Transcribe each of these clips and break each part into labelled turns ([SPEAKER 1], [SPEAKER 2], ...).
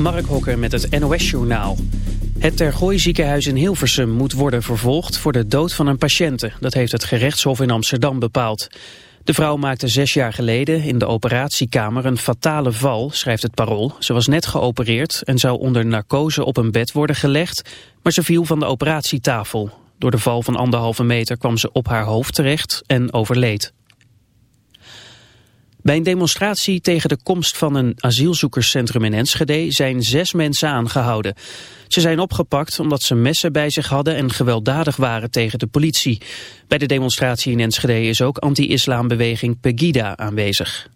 [SPEAKER 1] Mark Hokker met het NOS-journaal. Het Tergooi ziekenhuis in Hilversum moet worden vervolgd voor de dood van een patiënte. Dat heeft het gerechtshof in Amsterdam bepaald. De vrouw maakte zes jaar geleden in de operatiekamer een fatale val, schrijft het parool. Ze was net geopereerd en zou onder narcose op een bed worden gelegd, maar ze viel van de operatietafel. Door de val van anderhalve meter kwam ze op haar hoofd terecht en overleed. Bij een demonstratie tegen de komst van een asielzoekerscentrum in Enschede zijn zes mensen aangehouden. Ze zijn opgepakt omdat ze messen bij zich hadden en gewelddadig waren tegen de politie. Bij de demonstratie in Enschede is ook anti-islambeweging Pegida aanwezig.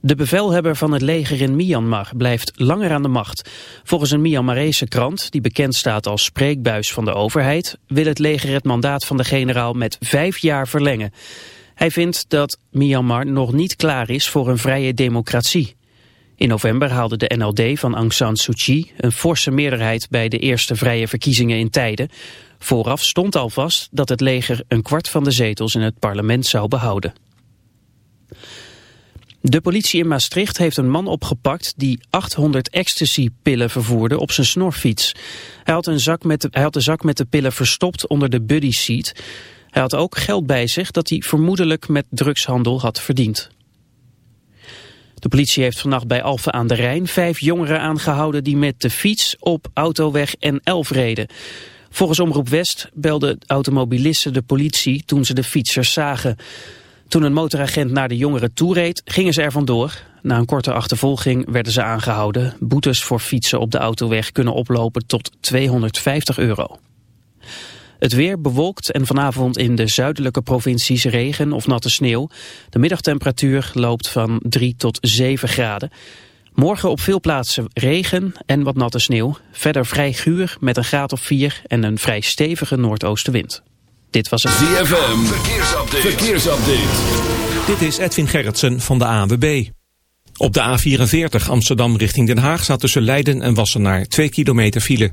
[SPEAKER 1] De bevelhebber van het leger in Myanmar blijft langer aan de macht. Volgens een Myanmarese krant, die bekend staat als spreekbuis van de overheid, wil het leger het mandaat van de generaal met vijf jaar verlengen. Hij vindt dat Myanmar nog niet klaar is voor een vrije democratie. In november haalde de NLD van Aung San Suu Kyi een forse meerderheid bij de eerste vrije verkiezingen in tijden. Vooraf stond al vast dat het leger een kwart van de zetels in het parlement zou behouden. De politie in Maastricht heeft een man opgepakt die 800 ecstasy-pillen vervoerde op zijn snorfiets. Hij had, een zak met de, hij had de zak met de pillen verstopt onder de buddy seat. Hij had ook geld bij zich dat hij vermoedelijk met drugshandel had verdiend. De politie heeft vannacht bij Alphen aan de Rijn vijf jongeren aangehouden die met de fiets op autoweg N11 reden. Volgens Omroep West belden automobilisten de politie toen ze de fietsers zagen. Toen een motoragent naar de jongeren toereed, gingen ze er vandoor. Na een korte achtervolging werden ze aangehouden. Boetes voor fietsen op de autoweg kunnen oplopen tot 250 euro. Het weer bewolkt en vanavond in de zuidelijke provincies regen of natte sneeuw. De middagtemperatuur loopt van 3 tot 7 graden. Morgen op veel plaatsen regen en wat natte sneeuw. Verder vrij guur met een graad of 4 en een vrij stevige noordoostenwind. Dit was het
[SPEAKER 2] ZFM. Verkeersupdate. Verkeersupdate.
[SPEAKER 3] Dit is Edwin Gerritsen van de ANWB. Op de A44 Amsterdam richting Den Haag staat tussen Leiden en Wassenaar 2 kilometer file.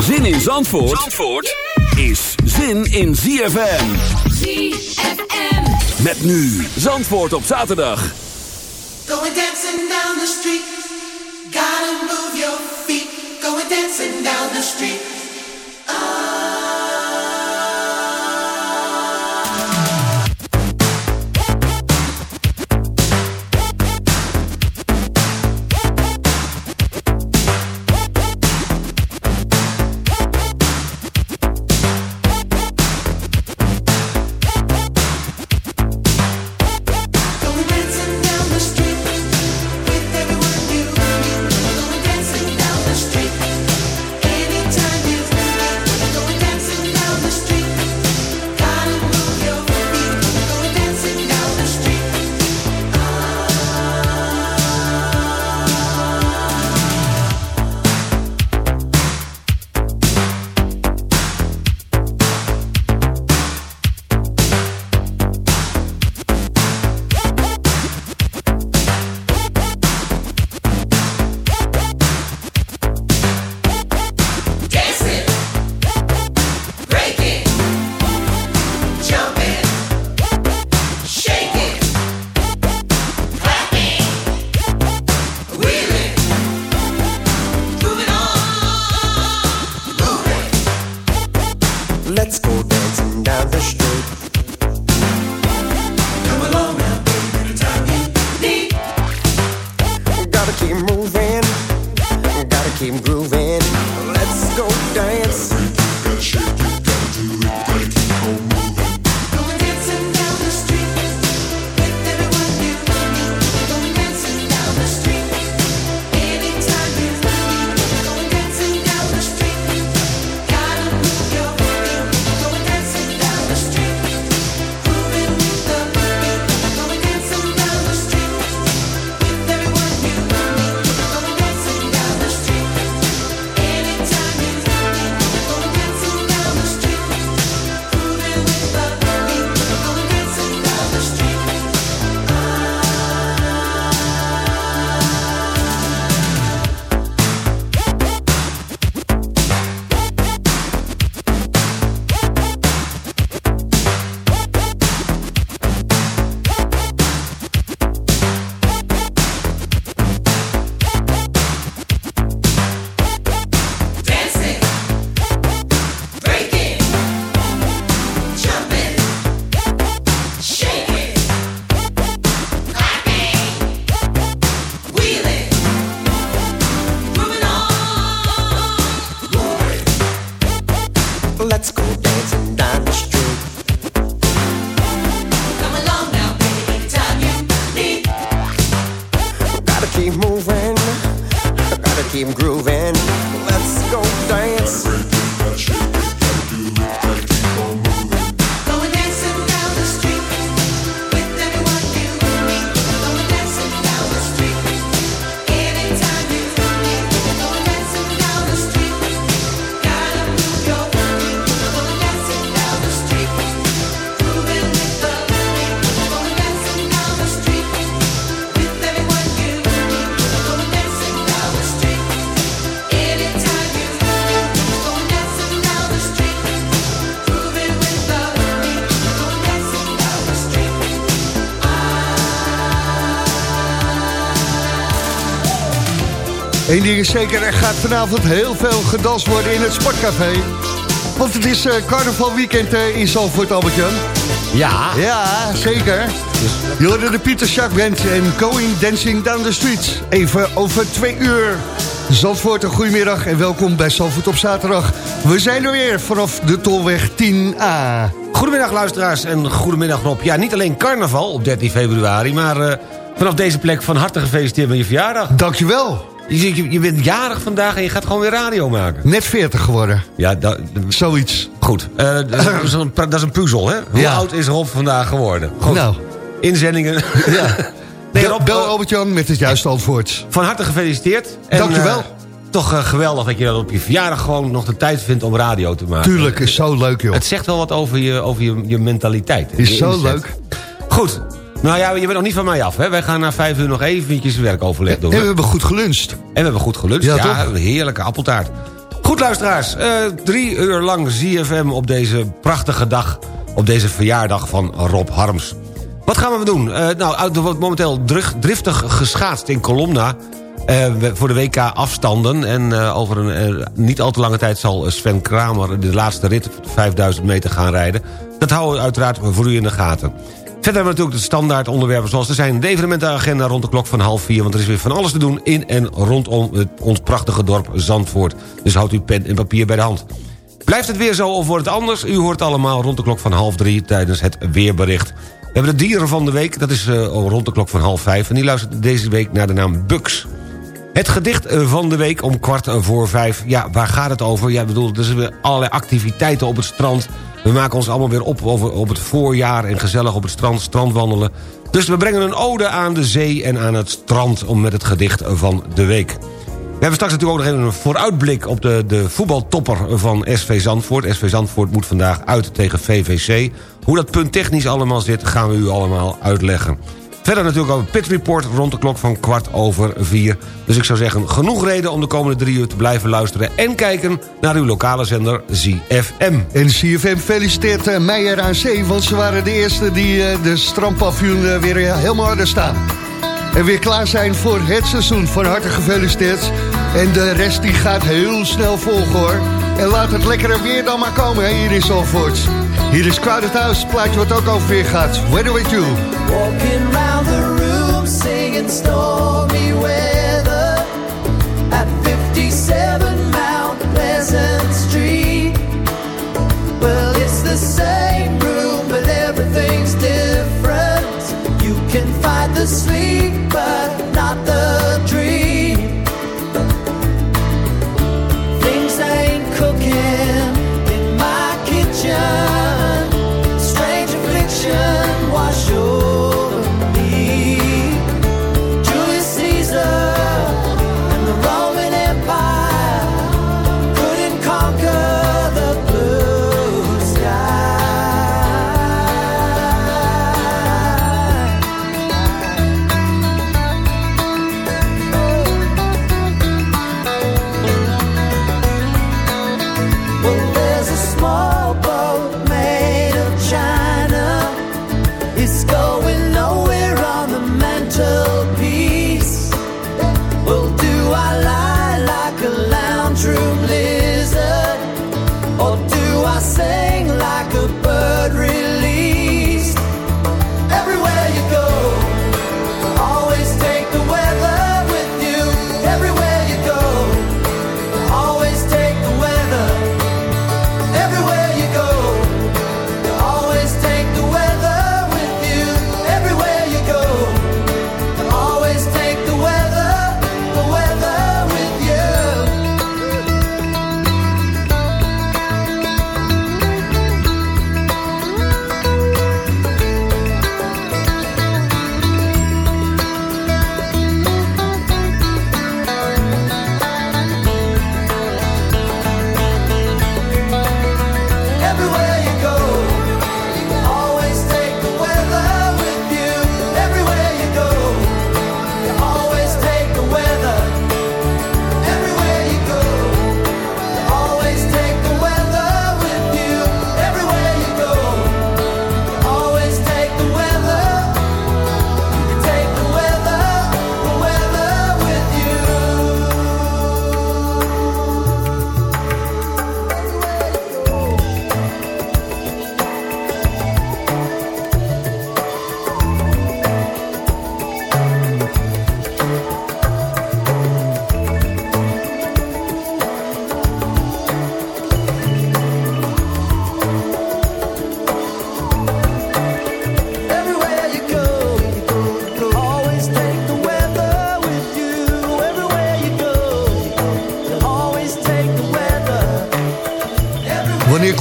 [SPEAKER 2] Zin in Zandvoort, Zandvoort is zin in ZFM.
[SPEAKER 4] ZFM.
[SPEAKER 2] Met nu Zandvoort op zaterdag.
[SPEAKER 5] Going dancing down the street. Gotta move your feet. Going dancing down the street. Going
[SPEAKER 6] Eén ding is zeker, er gaat vanavond heel veel gedanst worden in het Sportcafé. Want het is eh, carnavalweekend eh, in Zalvoort, Albert-Jan.
[SPEAKER 7] Ja.
[SPEAKER 6] Ja, zeker. Je hoorde de Pieter Band en Going Dancing Down the Streets. Even over twee uur. Zandvoort, een goedemiddag en welkom bij Zandvoort op zaterdag. We zijn er weer vanaf de Tolweg 10A.
[SPEAKER 7] Goedemiddag luisteraars en goedemiddag Rob. Ja, niet alleen carnaval op 13 februari, maar eh, vanaf deze plek van harte gefeliciteerd met je verjaardag.
[SPEAKER 6] Dankjewel.
[SPEAKER 7] Je, je, je bent jarig vandaag en je gaat gewoon weer radio maken.
[SPEAKER 6] Net 40 geworden.
[SPEAKER 7] Ja, dat,
[SPEAKER 6] Zoiets.
[SPEAKER 7] goed. Eh, dat, is een, dat is een puzzel, hè? Hoe
[SPEAKER 6] Ja.
[SPEAKER 7] oud is Rob vandaag geworden? Goed.
[SPEAKER 6] Nou,
[SPEAKER 7] Inzendingen.
[SPEAKER 6] ja.
[SPEAKER 7] Nee,
[SPEAKER 6] Bel-
[SPEAKER 7] Rob,
[SPEAKER 6] Bel
[SPEAKER 7] eh,
[SPEAKER 6] Albert-Jan met het juiste antwoord.
[SPEAKER 7] Van harte gefeliciteerd. En,
[SPEAKER 6] Dankjewel.
[SPEAKER 7] eh, toch eh, geweldig dat je dat op je verjaardag gewoon nog de tijd vindt om radio te maken.
[SPEAKER 6] Tuurlijk, is zo leuk joh.
[SPEAKER 7] Het zegt wel wat over je, over je, je mentaliteit.
[SPEAKER 6] Is
[SPEAKER 7] Je
[SPEAKER 6] zo leuk.
[SPEAKER 7] Goed. Nou ja, je bent nog niet van mij af. Hè? Wij gaan na vijf uur nog eventjes werkoverleg doen.
[SPEAKER 6] En we hebben goed geluncht.
[SPEAKER 7] En we hebben goed geluncht.
[SPEAKER 6] Ja,
[SPEAKER 7] Ja, heerlijke appeltaart. Goed, luisteraars. eh, drie uur lang ZFM op deze prachtige dag. Op deze verjaardag van Rob Harms. Wat gaan we doen? Eh, nou, er wordt momenteel driftig geschaatst in Colomna. eh, voor de WK afstanden. En over een niet al te lange tijd zal Sven Kramer... de laatste rit 5000 meter gaan rijden. Dat houden we uiteraard voor u in de gaten. Verder hebben we natuurlijk de standaard onderwerpen zoals er zijn. De evenementenagenda rond de klok van half vier. Want er is weer van alles te doen in en rondom het, ons prachtige dorp Zandvoort. Dus houdt uw pen en papier bij de hand. Blijft het weer zo of wordt het anders? U hoort allemaal rond de klok van half drie tijdens het weerbericht. We hebben de dieren van de week, dat is eh, rond de klok van half vijf. En die luistert deze week naar de naam Bugs. Het gedicht eh, van de week om kwart voor vijf. Ja, waar gaat het over? Ja, bedoel, er zijn allerlei activiteiten op het strand. We maken ons allemaal weer op over, op het voorjaar... en gezellig op het strand, strandwandelen. Dus we brengen een ode aan de zee en aan het strand... om met het gedicht van de week. We hebben straks natuurlijk ook nog even een vooruitblik... op de, de voetbaltopper van SV Zandvoort. SV Zandvoort moet vandaag uit tegen VVC. Hoe dat punt technisch allemaal zit, gaan we u allemaal uitleggen. Verder natuurlijk al een pit report rond de klok van kwart over vier. Dus ik zou zeggen, genoeg reden om de komende drie uur te blijven luisteren... en kijken naar uw lokale zender ZFM.
[SPEAKER 6] En CFM feliciteert eh, Meijer aan Zee, want ze waren de eerste die eh, de strandpavioen eh, weer helemaal hadden staan. En weer klaar zijn voor het seizoen. Van harte gefeliciteerd. En de rest die gaat heel snel volgen hoor. En laat het lekkere weer dan maar komen hè, hier in Zalvoort. Hier is Crowded House, plaatje wat ook over weer gaat. Where do we do?
[SPEAKER 4] Walking round the room, singing stormy weather. At 57
[SPEAKER 6] Mount Pleasant Street. the sleep, but not the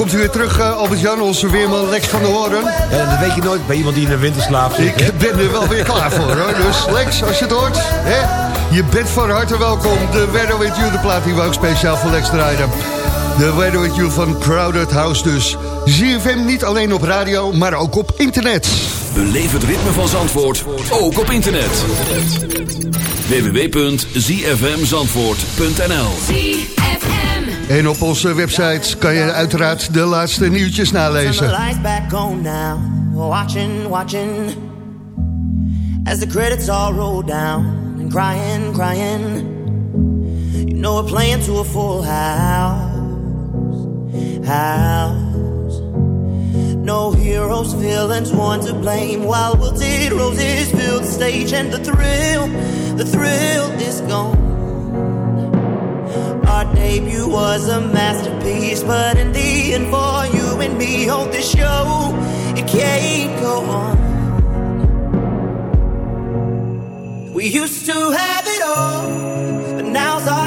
[SPEAKER 6] komt u weer terug, eh, Albert-Jan, onze weerman Lex van der Hoorn?
[SPEAKER 7] Ja, dat weet je nooit bij iemand die in de winterslaap zit. hè?
[SPEAKER 6] Ik ben er wel weer klaar voor, hoor. Dus Lex, als je het hoort, hè, je bent van harte welkom. De Weather With You, de plaat die we ook speciaal voor Lex draaien. De Weather With You van Crowded House dus. ZFM niet alleen op radio, maar ook op internet.
[SPEAKER 2] Beleef het ritme van Zandvoort, ook op internet. www.zfmzandvoort.nl
[SPEAKER 6] En op onze website kan je uiteraard de laatste nieuwtjes nalezen.
[SPEAKER 8] Watching, watching. As the credits all roll down. And crying, crying. You know we're playing to a full house. House. No heroes, villains, one to blame. While wilted roses fill the stage. And the thrill, the thrill is gone. Our debut was a masterpiece, but in the end, for you and me on this show, it can't go on. We used to have it all, but now's our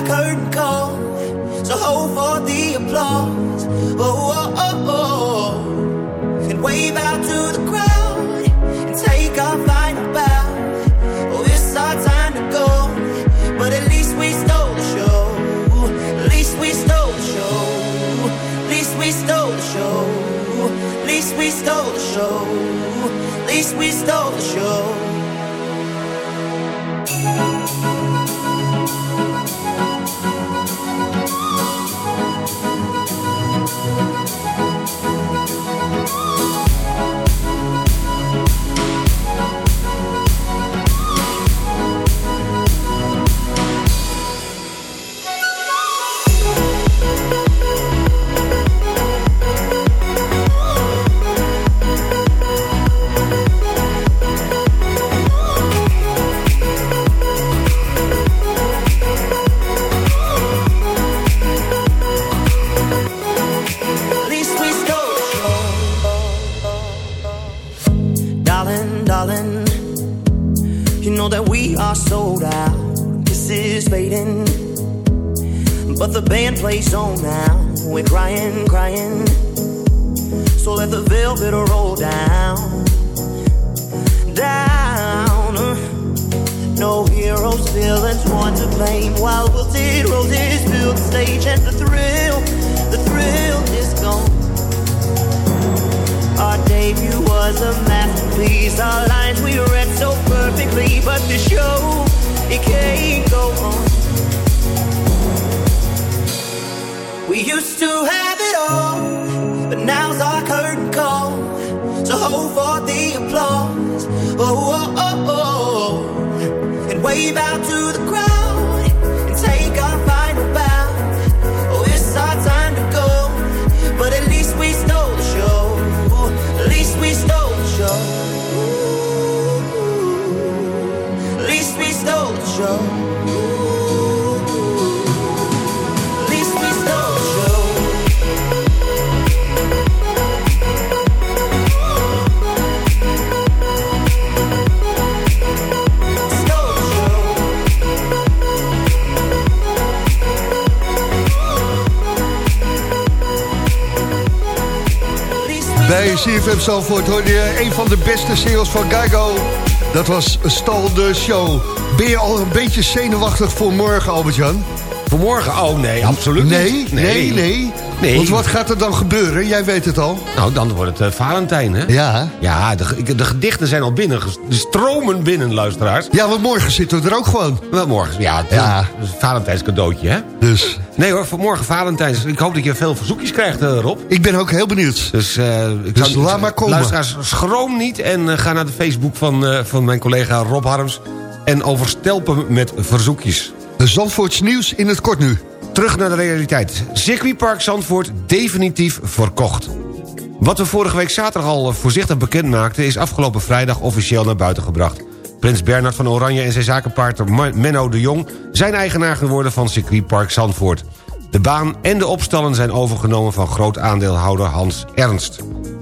[SPEAKER 6] CFM Zalvoort hoorde je een van de beste singles van Geigo. Dat was Stal de Show. Ben je al een beetje zenuwachtig voor morgen, Albert-Jan?
[SPEAKER 7] Voor morgen? Oh nee, absoluut
[SPEAKER 6] Nee,
[SPEAKER 7] niet.
[SPEAKER 6] nee, nee,
[SPEAKER 7] Nee.
[SPEAKER 6] Want wat gaat er dan gebeuren? Jij weet het al.
[SPEAKER 7] Nou, dan wordt het eh, Valentijn, hè?
[SPEAKER 6] Ja.
[SPEAKER 7] Ja, de, de gedichten zijn al binnen. De stromen binnen, luisteraars.
[SPEAKER 6] Ja, want morgen zitten we er ook gewoon.
[SPEAKER 7] Wel morgen, ja. Het
[SPEAKER 6] Ja.
[SPEAKER 7] is een Valentijns cadeautje, hè?
[SPEAKER 6] Dus
[SPEAKER 7] Nee hoor, voor morgen Valentijns. Ik hoop dat je veel verzoekjes krijgt, eh, Rob.
[SPEAKER 6] ik ben ook heel benieuwd.
[SPEAKER 7] Dus, eh ik
[SPEAKER 6] Dus
[SPEAKER 7] zou-
[SPEAKER 6] laat maar komen.
[SPEAKER 7] Luisteraars, schroom niet en ga naar de Facebook van, van mijn collega Rob Harms... en overstelp hem met verzoekjes.
[SPEAKER 6] De Zandvoorts nieuws in het kort nu.
[SPEAKER 7] Terug naar de realiteit. Circuitpark Zandvoort definitief verkocht. Wat we vorige week zaterdag al eh, voorzichtig bekend maakten... is afgelopen vrijdag officieel naar buiten gebracht. Prins Bernhard van Oranje en zijn zakenpartner Menno de Jong... zijn eigenaar geworden van circuitpark Zandvoort. De baan en de opstallen zijn overgenomen van groot aandeelhouder Hans Ernst.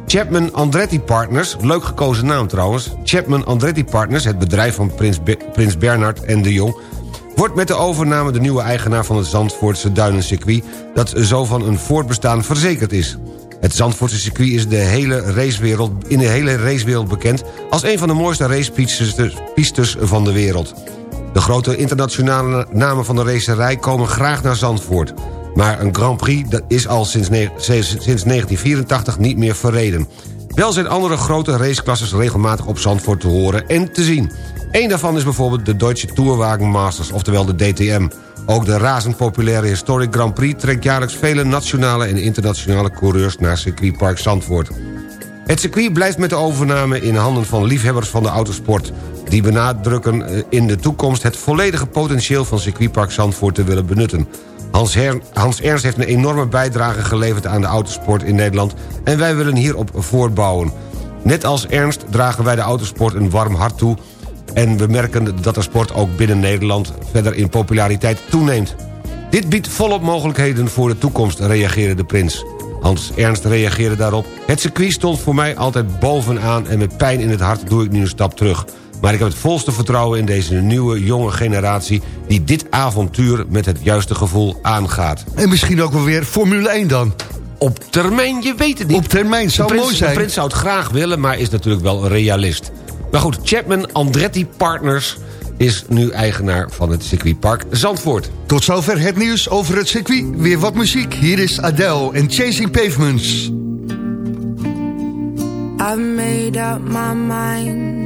[SPEAKER 7] Chapman Andretti Partners, leuk gekozen naam trouwens... Chapman Andretti Partners, het bedrijf van Prins, Be- Prins en de Jong wordt met de overname de nieuwe eigenaar van het Zandvoortse Duinencircuit... dat zo van een voortbestaan verzekerd is. Het Zandvoortse circuit is de hele racewereld, in de hele racewereld bekend... als een van de mooiste racepistes pistes van de wereld. De grote internationale namen van de racerij komen graag naar Zandvoort. Maar een Grand Prix dat is al sinds, sinds 1984 niet meer verreden. Wel zijn andere grote raceklasses regelmatig op Zandvoort te horen en te zien. Eén daarvan is bijvoorbeeld de Deutsche Tourwagen Masters, oftewel de DTM. Ook de razend populaire Historic Grand Prix trekt jaarlijks vele nationale en internationale coureurs naar circuitpark Zandvoort. Het circuit blijft met de overname in handen van liefhebbers van de autosport. Die benadrukken eh, in de toekomst het volledige potentieel van circuitpark Zandvoort te willen benutten. Hans, Hans Ernst heeft een enorme bijdrage geleverd aan de autosport in Nederland... en wij willen hierop voortbouwen. Net als Ernst dragen wij de autosport een warm hart toe... en we merken dat de sport ook binnen Nederland verder in populariteit toeneemt. Dit biedt volop mogelijkheden voor de toekomst, reageerde de prins. Hans Ernst reageerde daarop... Het circuit stond voor mij altijd bovenaan... en met pijn in het hart doe ik nu een stap terug. Maar ik heb het volste vertrouwen in deze nieuwe, jonge generatie... die dit avontuur met het juiste gevoel aangaat.
[SPEAKER 6] En misschien ook wel weer Formule 1 dan.
[SPEAKER 7] Op termijn, je weet het niet.
[SPEAKER 6] Op termijn, zou
[SPEAKER 7] de prins,
[SPEAKER 6] mooi zijn.
[SPEAKER 7] De prins zou het graag willen, maar is natuurlijk wel een realist. Maar goed, Chapman Andretti Partners is nu eigenaar van het circuitpark Zandvoort.
[SPEAKER 6] Tot zover het nieuws over het circuit. Weer wat muziek. Hier is Adele en Chasing Pavements.
[SPEAKER 9] I've made up my mind.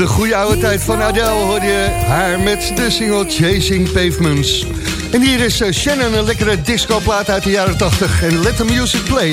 [SPEAKER 6] de goede oude tijd van Adele, hoor je haar met de single Chasing Pavements.
[SPEAKER 5] En hier is eh, Shannon, een lekkere discoplaat uit de jaren 80. En let the music play.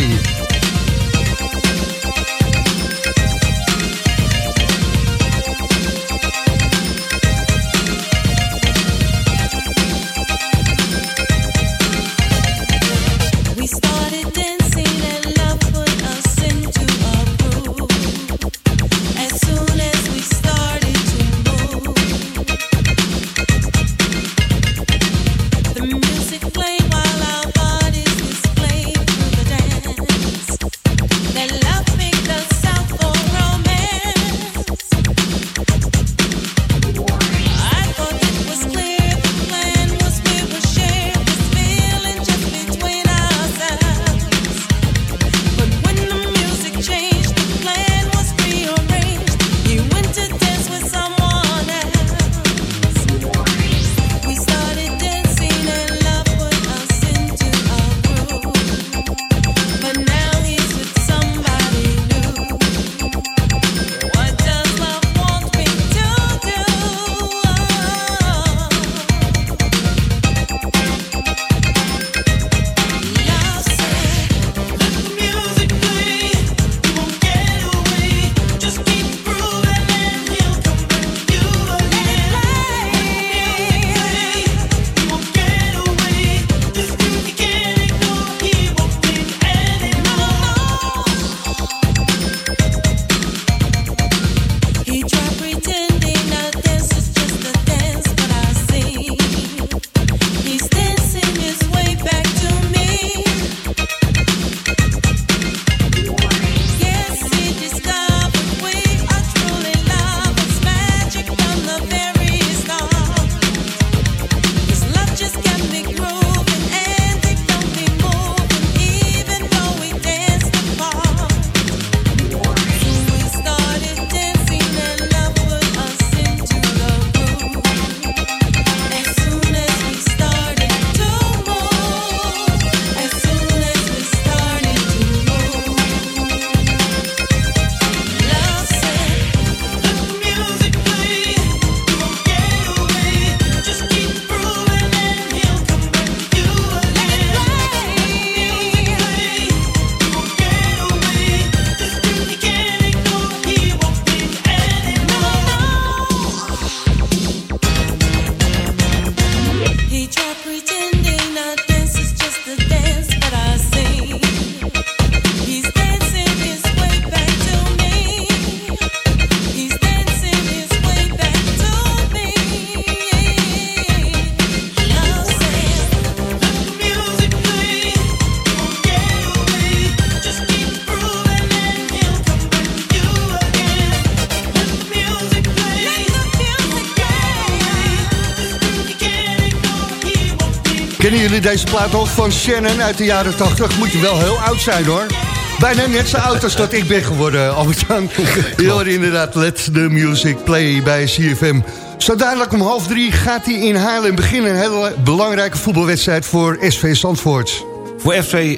[SPEAKER 5] Kennen jullie deze plaat ook van Shannon uit de jaren 80? Moet je wel heel oud zijn hoor. Bijna net zo oud als dat ik ben geworden, Albert-Jan. Je hoorde inderdaad Let the Music Play bij CFM. Zo dadelijk om half drie gaat hij in Haarlem beginnen. Een hele belangrijke voetbalwedstrijd voor SV Zandvoort.
[SPEAKER 7] Voor FC, eh,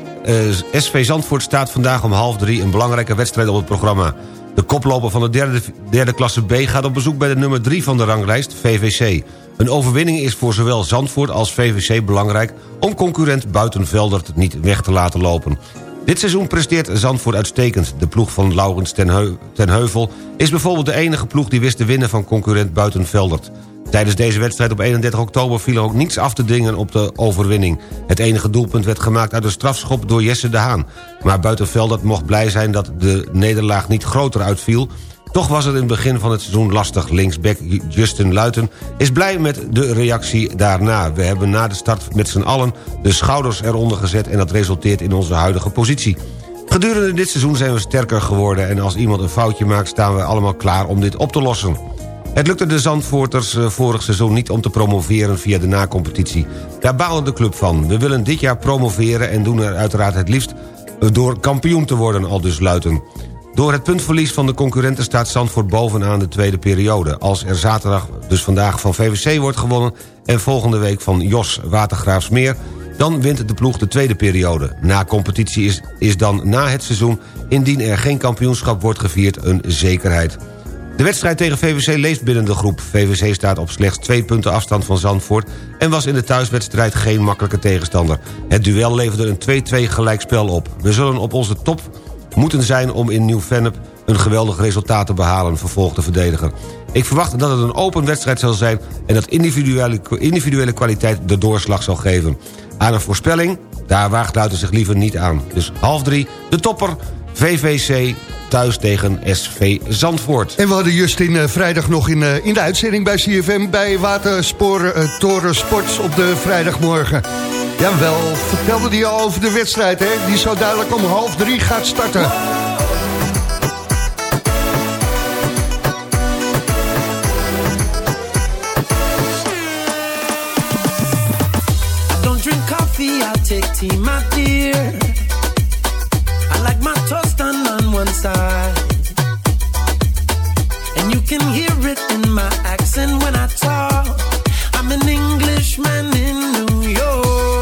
[SPEAKER 7] SV Zandvoort staat vandaag om half drie... een belangrijke wedstrijd op het programma. De koploper van de derde, derde klasse B gaat op bezoek... bij de nummer 3 van de ranglijst, VVC. Een overwinning is voor zowel Zandvoort als VVC belangrijk... om concurrent Buitenveldert niet weg te laten lopen. Dit seizoen presteert Zandvoort uitstekend. De ploeg van Laurens ten, Heu- ten Heuvel is bijvoorbeeld de enige ploeg... die wist te winnen van concurrent Buitenveldert. Tijdens deze wedstrijd op 31 oktober viel er ook niets af te dingen op de overwinning. Het enige doelpunt werd gemaakt uit een strafschop door Jesse de Haan. Maar Buitenveldert mocht blij zijn dat de nederlaag niet groter uitviel... Toch was het in het begin van het seizoen lastig. Linksback Justin Luiten is blij met de reactie daarna. We hebben na de start met z'n allen de schouders eronder gezet... en dat resulteert in onze huidige positie. Gedurende dit seizoen zijn we sterker geworden... en als iemand een foutje maakt staan we allemaal klaar om dit op te lossen. Het lukte de Zandvoorters eh, vorig seizoen niet om te promoveren via de na-competitie. Daar baalde de club van. We willen dit jaar promoveren en doen er uiteraard het liefst... door kampioen te worden, al dus Luiten. Door het puntverlies van de concurrenten staat Zandvoort bovenaan de tweede periode. Als er zaterdag, dus vandaag, van VVC wordt gewonnen... en volgende week van Jos Watergraafsmeer... dan wint de ploeg de tweede periode. Na competitie is, is dan na het seizoen... indien er geen kampioenschap wordt gevierd, een zekerheid. De wedstrijd tegen VVC leeft binnen de groep. VVC staat op slechts twee punten afstand van Zandvoort... en was in de thuiswedstrijd geen makkelijke tegenstander. Het duel leverde een 2-2 gelijkspel op. We zullen op onze top moeten zijn om in Nieuw-Vennep... een geweldig resultaat te behalen, vervolgt de verdediger. Ik verwacht dat het een open wedstrijd zal zijn... en dat individuele, individuele kwaliteit de doorslag zal geven. Aan een voorspelling, daar waagt Luiten zich liever niet aan. Dus half drie, de topper, VVC thuis tegen SV Zandvoort.
[SPEAKER 6] En we hadden Justin eh, vrijdag nog in, eh, in de uitzending bij CFM... bij Watersporen eh, Toren Sports op de vrijdagmorgen. Jawel, vertelde hij al over de wedstrijd, hè? Die zo duidelijk om half drie gaat starten.
[SPEAKER 10] Take tea, my dear. I like my toast done on one side. And you can hear it in my accent when I talk. I'm an Englishman in New York.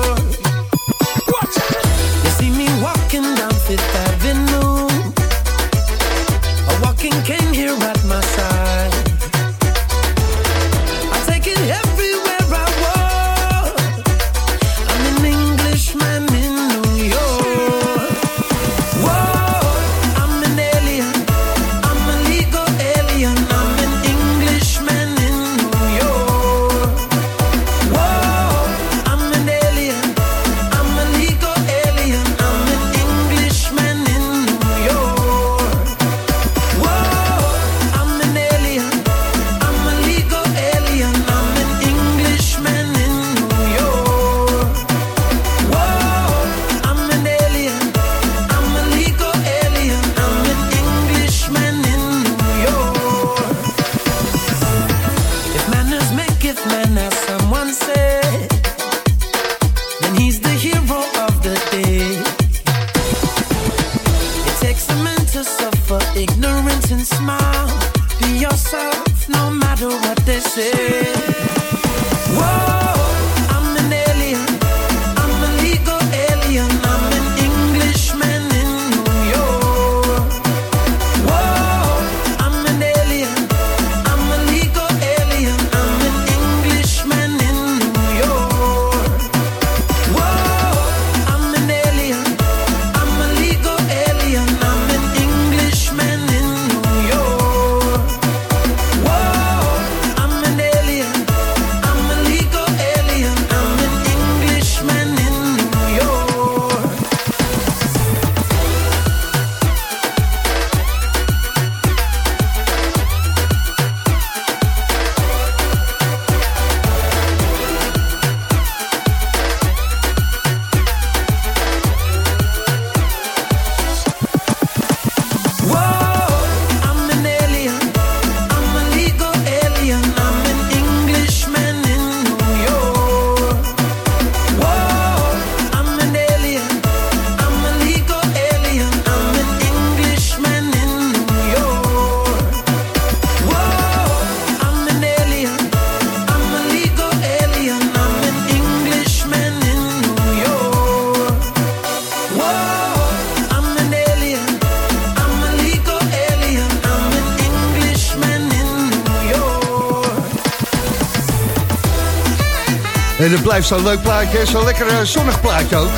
[SPEAKER 6] En het blijft zo'n leuk plaatje, zo'n lekker eh, zonnig plaatje ook.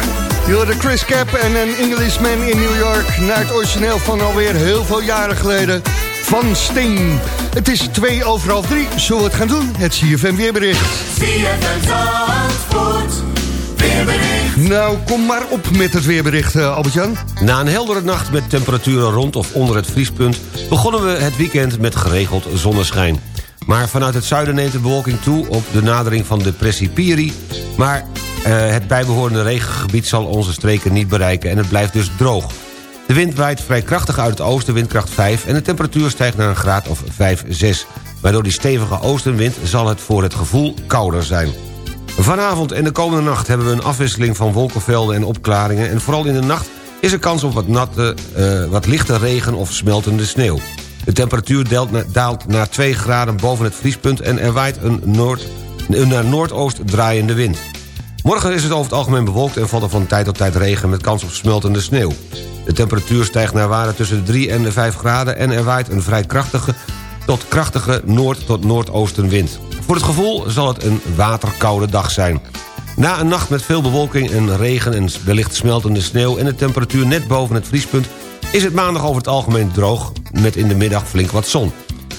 [SPEAKER 6] Je hoorde Chris Cap en een Englishman in New York... naar het origineel van alweer heel veel jaren geleden van Sting. Het is twee over half drie, zullen we het gaan doen? Het CFM weerbericht. Nou, kom maar op met het weerbericht, eh, Albert-Jan.
[SPEAKER 7] Na een heldere nacht met temperaturen rond of onder het vriespunt... begonnen we het weekend met geregeld zonneschijn. Maar vanuit het zuiden neemt de bewolking toe op de nadering van depressie Piri... maar eh, het bijbehorende regengebied zal onze streken niet bereiken... en het blijft dus droog. De wind waait vrij krachtig uit het oosten, windkracht 5... en de temperatuur stijgt naar een graad of 5, 6. Maar door die stevige oostenwind zal het voor het gevoel kouder zijn. Vanavond en de komende nacht hebben we een afwisseling van wolkenvelden en opklaringen... en vooral in de nacht is er kans op wat, natte, eh, wat lichte regen of smeltende sneeuw. De temperatuur daalt, na- daalt naar 2 graden boven het vriespunt... en er waait een, noord, een naar noordoost draaiende wind. Morgen is het over het algemeen bewolkt en valt er van tijd tot tijd regen... met kans op smeltende sneeuw. De temperatuur stijgt naar waarde tussen de 3 en de 5 graden... en er waait een vrij krachtige tot krachtige noord- tot noordoostenwind. Voor het gevoel zal het een waterkoude dag zijn. Na een nacht met veel bewolking en regen en wellicht smeltende sneeuw... en de temperatuur net boven het vriespunt... is het maandag over het algemeen droog... met in de middag flink wat zon.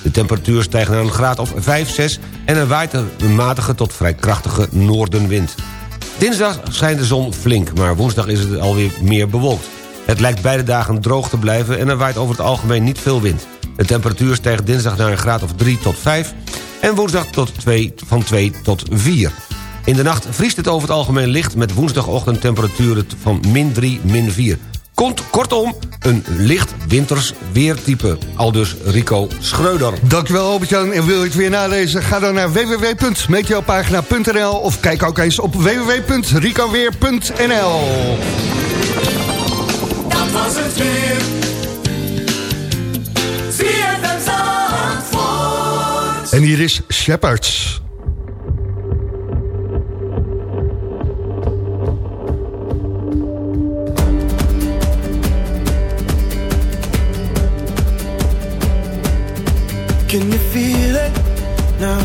[SPEAKER 7] De temperatuur stijgt naar een graad of 5, 6... en er waait een matige tot vrij krachtige noordenwind. Dinsdag schijnt de zon flink, maar woensdag is het alweer meer bewolkt. Het lijkt beide dagen droog te blijven en er waait over het algemeen niet veel wind. De temperatuur stijgt dinsdag naar een graad of 3 tot 5... en woensdag tot 2, van 2 tot 4. In de nacht vriest het over het algemeen licht... met woensdagochtend temperaturen van min 3, min 4. Kont, kortom, een licht winters weertype. Aldus Rico Schreuder.
[SPEAKER 6] Dankjewel Albert-Jan. En wil je het weer nalezen? Ga dan naar www.meteopagina.nl of kijk ook eens op www.ricoweer.nl
[SPEAKER 5] Dat was het weer.
[SPEAKER 6] En hier is Shepherds.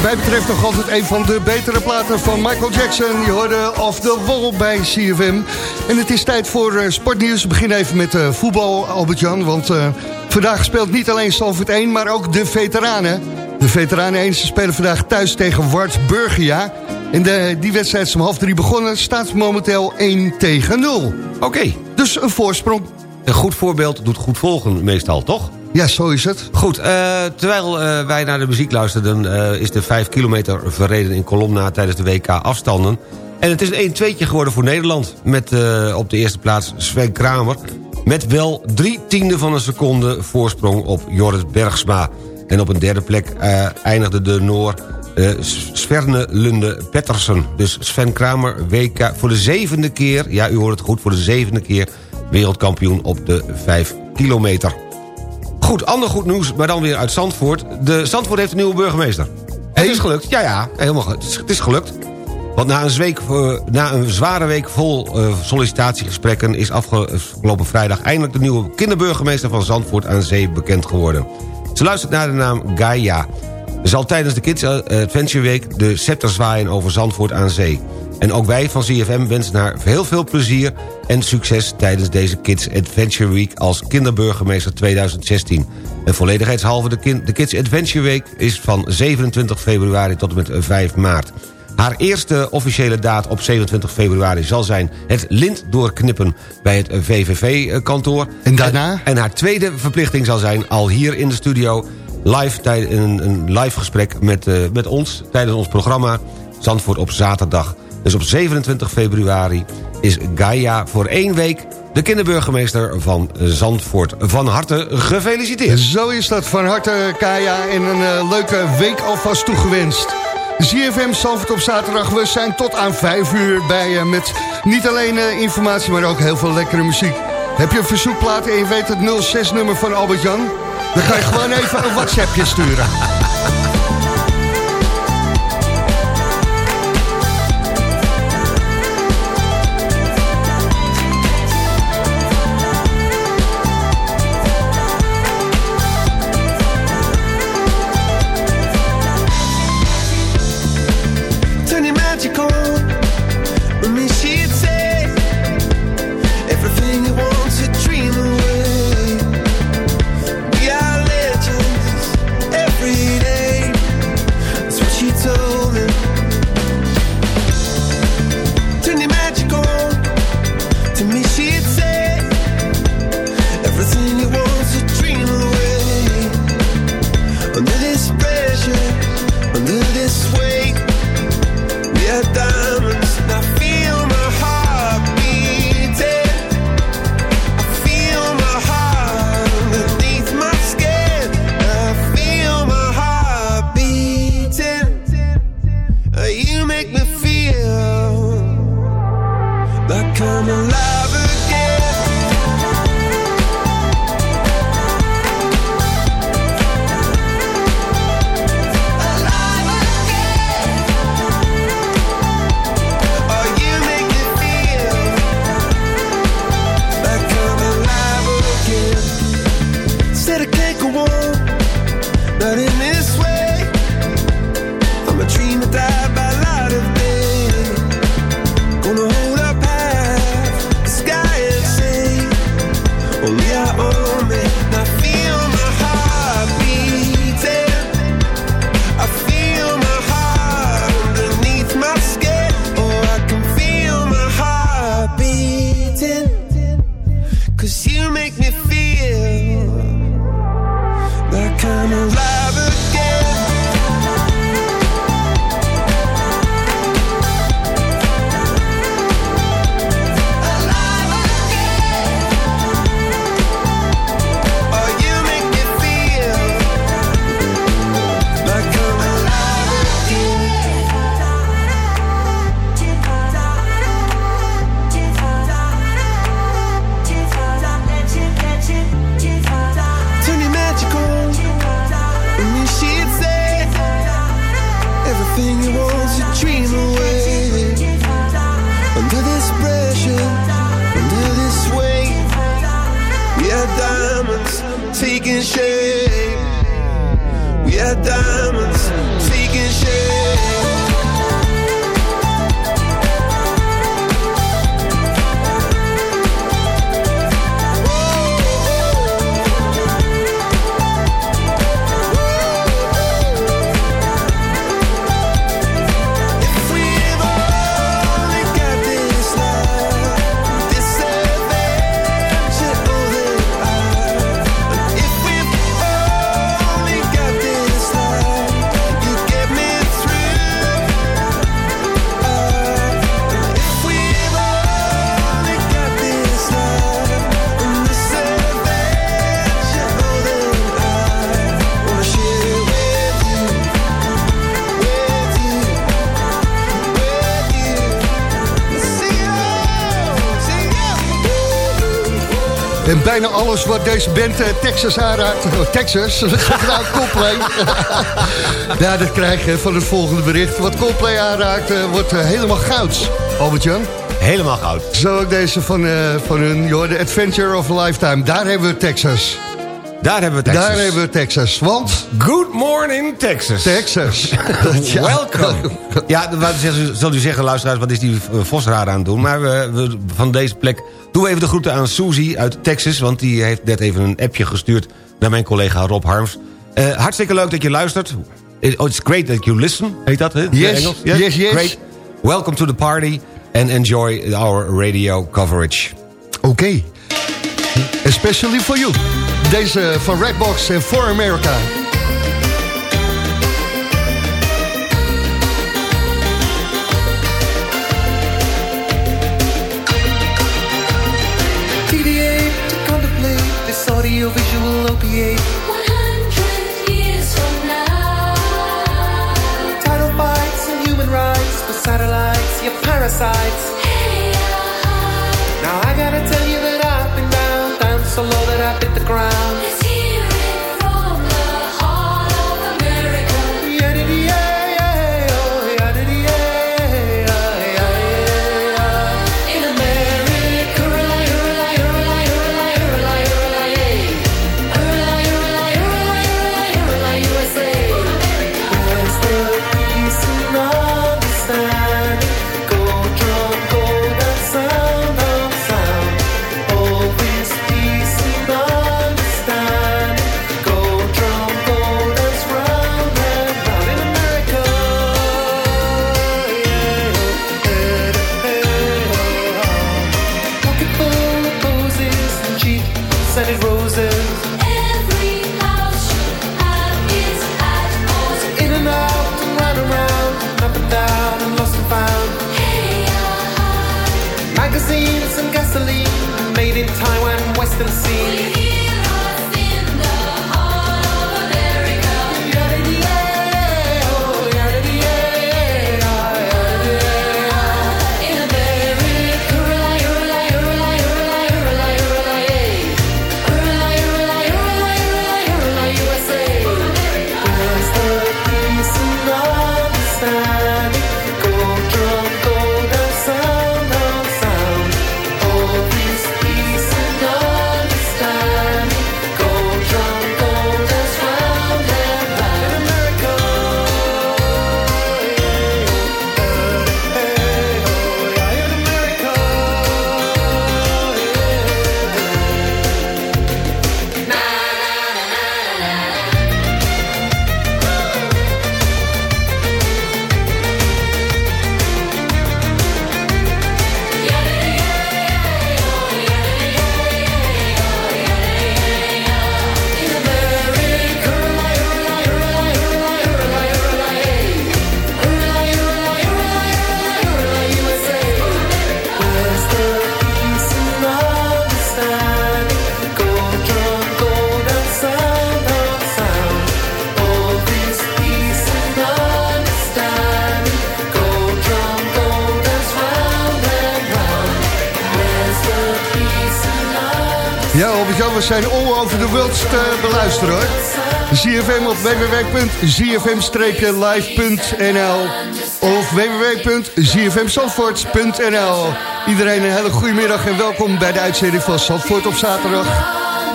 [SPEAKER 6] Wat mij betreft nog altijd een van de betere platen van Michael Jackson. Je hoorde Off the Wall bij CFM. En het is tijd voor eh, sportnieuws. We beginnen even met eh, voetbal, Albert-Jan. Want eh, vandaag speelt niet alleen Salford 1, maar ook de veteranen. De veteranen 1 ze spelen vandaag thuis tegen Wart Burgia. En de, die wedstrijd is om half drie begonnen. Staat momenteel 1 tegen 0.
[SPEAKER 7] Oké.
[SPEAKER 6] Dus een voorsprong.
[SPEAKER 7] Een goed voorbeeld doet goed volgen meestal, toch?
[SPEAKER 6] Ja, zo is het.
[SPEAKER 7] Goed, eh, terwijl eh, wij naar de muziek luisterden... eh, is de 5 kilometer verreden in Colomna tijdens de WK-afstanden. En het is een 1-2'tje geworden voor Nederland. Met op de eerste plaats Sven Kramer... met wel drie tiende van een seconde voorsprong op Joris Bergsma. En op een derde plek eindigde de Noor Sverne Lunde Pettersen. Dus Sven Kramer, WK voor de zevende keer... ja, u hoort het goed, voor de zevende keer... wereldkampioen op de 5 kilometer. Goed, ander goed nieuws, maar dan weer uit Zandvoort. De Zandvoort heeft een nieuwe burgemeester. Het is gelukt, ja ja, helemaal goed. Het is, gelukt. Want na een, week, eh, na een zware week vol eh, sollicitatiegesprekken... is afgelopen vrijdag eindelijk de nieuwe kinderburgemeester van Zandvoort aan Zee bekend geworden. Ze luistert naar de naam Gaia. Zal tijdens de Kids Adventure Week de scepter zwaaien over Zandvoort aan Zee. En ook wij van CFM wensen haar heel veel plezier en succes... tijdens deze Kids Adventure Week als kinderburgemeester 2016. En volledigheidshalve de, Kids Adventure Week is van 27 februari tot en met 5 maart. Haar eerste officiële daad op 27 februari zal zijn het lint doorknippen bij het VVV-kantoor.
[SPEAKER 6] En daarna?
[SPEAKER 7] En haar tweede verplichting zal zijn al hier in de studio... live een, een live gesprek met, eh, met ons tijdens ons programma Zandvoort op zaterdag. Dus op 27 februari is Gaia voor één week de kinderburgemeester van Zandvoort. Van harte gefeliciteerd.
[SPEAKER 6] Zo is dat. Van harte, Kaya. En een eh, leuke week alvast toegewenst. ZFM Zandvoort op zaterdag. We zijn tot aan 5 uur bij je met niet alleen eh, informatie, maar ook heel veel lekkere muziek. Heb je een verzoekplaat en je weet het 06-nummer van Albert-Jan? Dan kan je gewoon even een WhatsAppje sturen. Bijna alles wat deze band eh, Texas aanraakt... Oh, Texas, nou Coldplay. ja, dat krijg je van het volgende bericht. Wat Coldplay aanraakt, eh, wordt eh, helemaal goud. Albert-Jan?
[SPEAKER 7] Helemaal goud.
[SPEAKER 6] Zo ook deze van, van hun, joh, The Adventure of a Lifetime. Daar hebben we Texas.
[SPEAKER 7] Daar hebben we Texas.
[SPEAKER 6] Daar hebben we Texas, want...
[SPEAKER 7] Good morning, Texas.
[SPEAKER 6] Texas. Ja.
[SPEAKER 7] Welcome. Ja, wat zal u zeggen, luisteraars, wat is die eh, Vos raar aan het doen? Maar we, we- van deze plek doen we even de groeten aan Suzy uit Texas... want die heeft net even een appje gestuurd naar mijn collega Rob Harms. Eh, hartstikke leuk dat je luistert. Eh, Oh, it's great that you listen, heet dat, hè?
[SPEAKER 6] Yes, yes, yes.
[SPEAKER 7] Great. Welcome to the party and enjoy our radio coverage.
[SPEAKER 6] Oké. Especially for you. Deze eh, van Redbox en For America. Zijn all over the world te beluisteren hoor. ZFM op www.zfm-live.nl of www.zfmzandvoort.nl Iedereen een hele goede middag en welkom bij de uitzending van Zandvoort op zaterdag.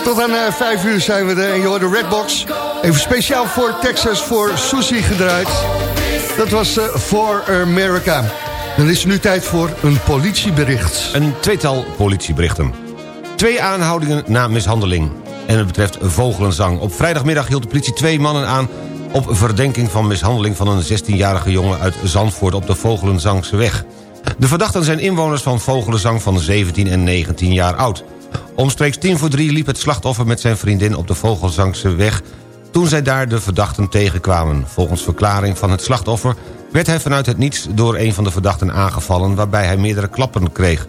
[SPEAKER 6] Tot aan uh, 5 uur zijn we er en je hoort de Redbox. Even speciaal voor Texas voor Susie gedraaid. Dat was uh, For America. Dan is het nu tijd voor een politiebericht.
[SPEAKER 7] Een tweetal politieberichten. Twee aanhoudingen na mishandeling. En het betreft vogelenzang. Op vrijdagmiddag hield de politie twee mannen aan... op verdenking van mishandeling van een 16-jarige jongen uit Zandvoort... op de Vogelenzangse weg. De verdachten zijn inwoners van Vogelenzang van 17 en 19 jaar oud. Omstreeks tien voor drie liep het slachtoffer met zijn vriendin op de Vogelzangse weg... toen zij daar de verdachten tegenkwamen. Volgens verklaring van het slachtoffer werd hij vanuit het niets... door een van de verdachten aangevallen waarbij hij meerdere klappen kreeg...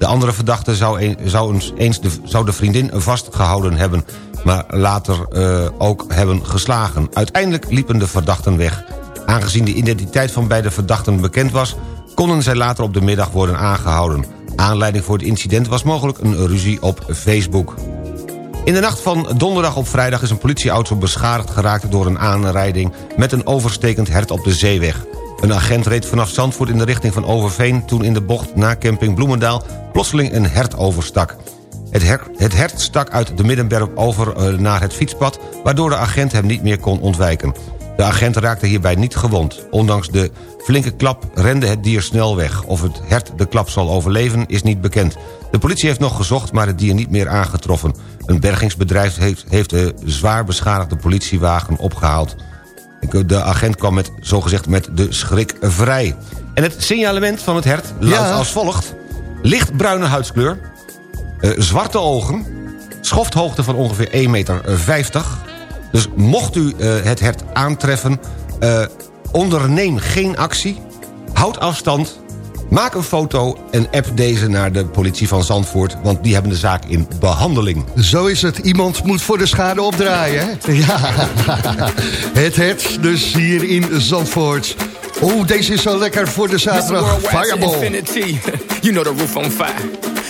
[SPEAKER 7] De andere verdachte zou, een, zou, eens, de, zou de vriendin vastgehouden hebben... maar later uh, ook hebben geslagen. Uiteindelijk liepen de verdachten weg. Aangezien de identiteit van beide verdachten bekend was... konden zij later op de middag worden aangehouden. Aanleiding voor het incident was mogelijk een ruzie op Facebook. In de nacht van donderdag op vrijdag is een politieauto beschadigd geraakt... door een aanrijding met een overstekend hert op de zeeweg. Een agent reed vanaf Zandvoort in de richting van Overveen... toen in de bocht na camping Bloemendaal plotseling een hert overstak. Het, het hert stak uit de Middenberg over uh, naar het fietspad... waardoor de agent hem niet meer kon ontwijken. De agent raakte hierbij niet gewond. Ondanks de flinke klap rende het dier snel weg. Of het hert de klap zal overleven is niet bekend. De politie heeft nog gezocht, maar het dier niet meer aangetroffen. Een bergingsbedrijf heeft, heeft de zwaar beschadigde politiewagen opgehaald. De agent kwam met, zogezegd met de schrik vrij. En het signalement van het hert luidt
[SPEAKER 6] Ja.
[SPEAKER 7] als volgt. Lichtbruine huidskleur. eh, zwarte ogen. Schofthoogte van ongeveer 1,50 meter. Dus mocht u eh, het hert aantreffen... eh, onderneem geen actie. Houd afstand. Maak een foto en app deze naar de politie van Zandvoort... want die hebben de zaak in behandeling.
[SPEAKER 6] Zo is het. Iemand moet voor de schade opdraaien. Hè? Ja, het het dus hier in Zandvoort. Oeh, deze is zo lekker voor de zaterdag. Fireball.
[SPEAKER 11] Infinity. You know the roof on fire.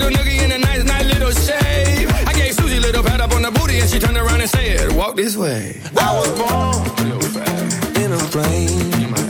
[SPEAKER 11] Little noogie in a nice, nice little shave. I gave Susie a little pat up on the booty, and she turned around and said, "Walk this way."
[SPEAKER 10] I was born in a plane.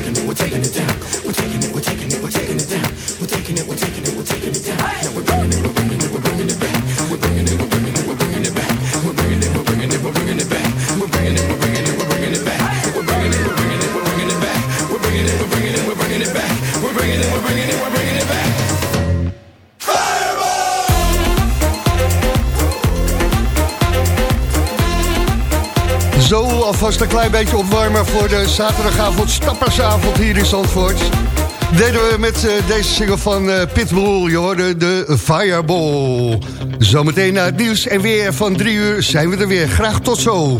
[SPEAKER 8] een klein beetje opwarmen voor de zaterdagavond stappersavond hier in Zandvoort. Deden we met eh, deze single van eh, Pitbull, je hoorde de Fireball. Zometeen naar het nieuws en weer van drie uur zijn we er weer. Graag tot zo.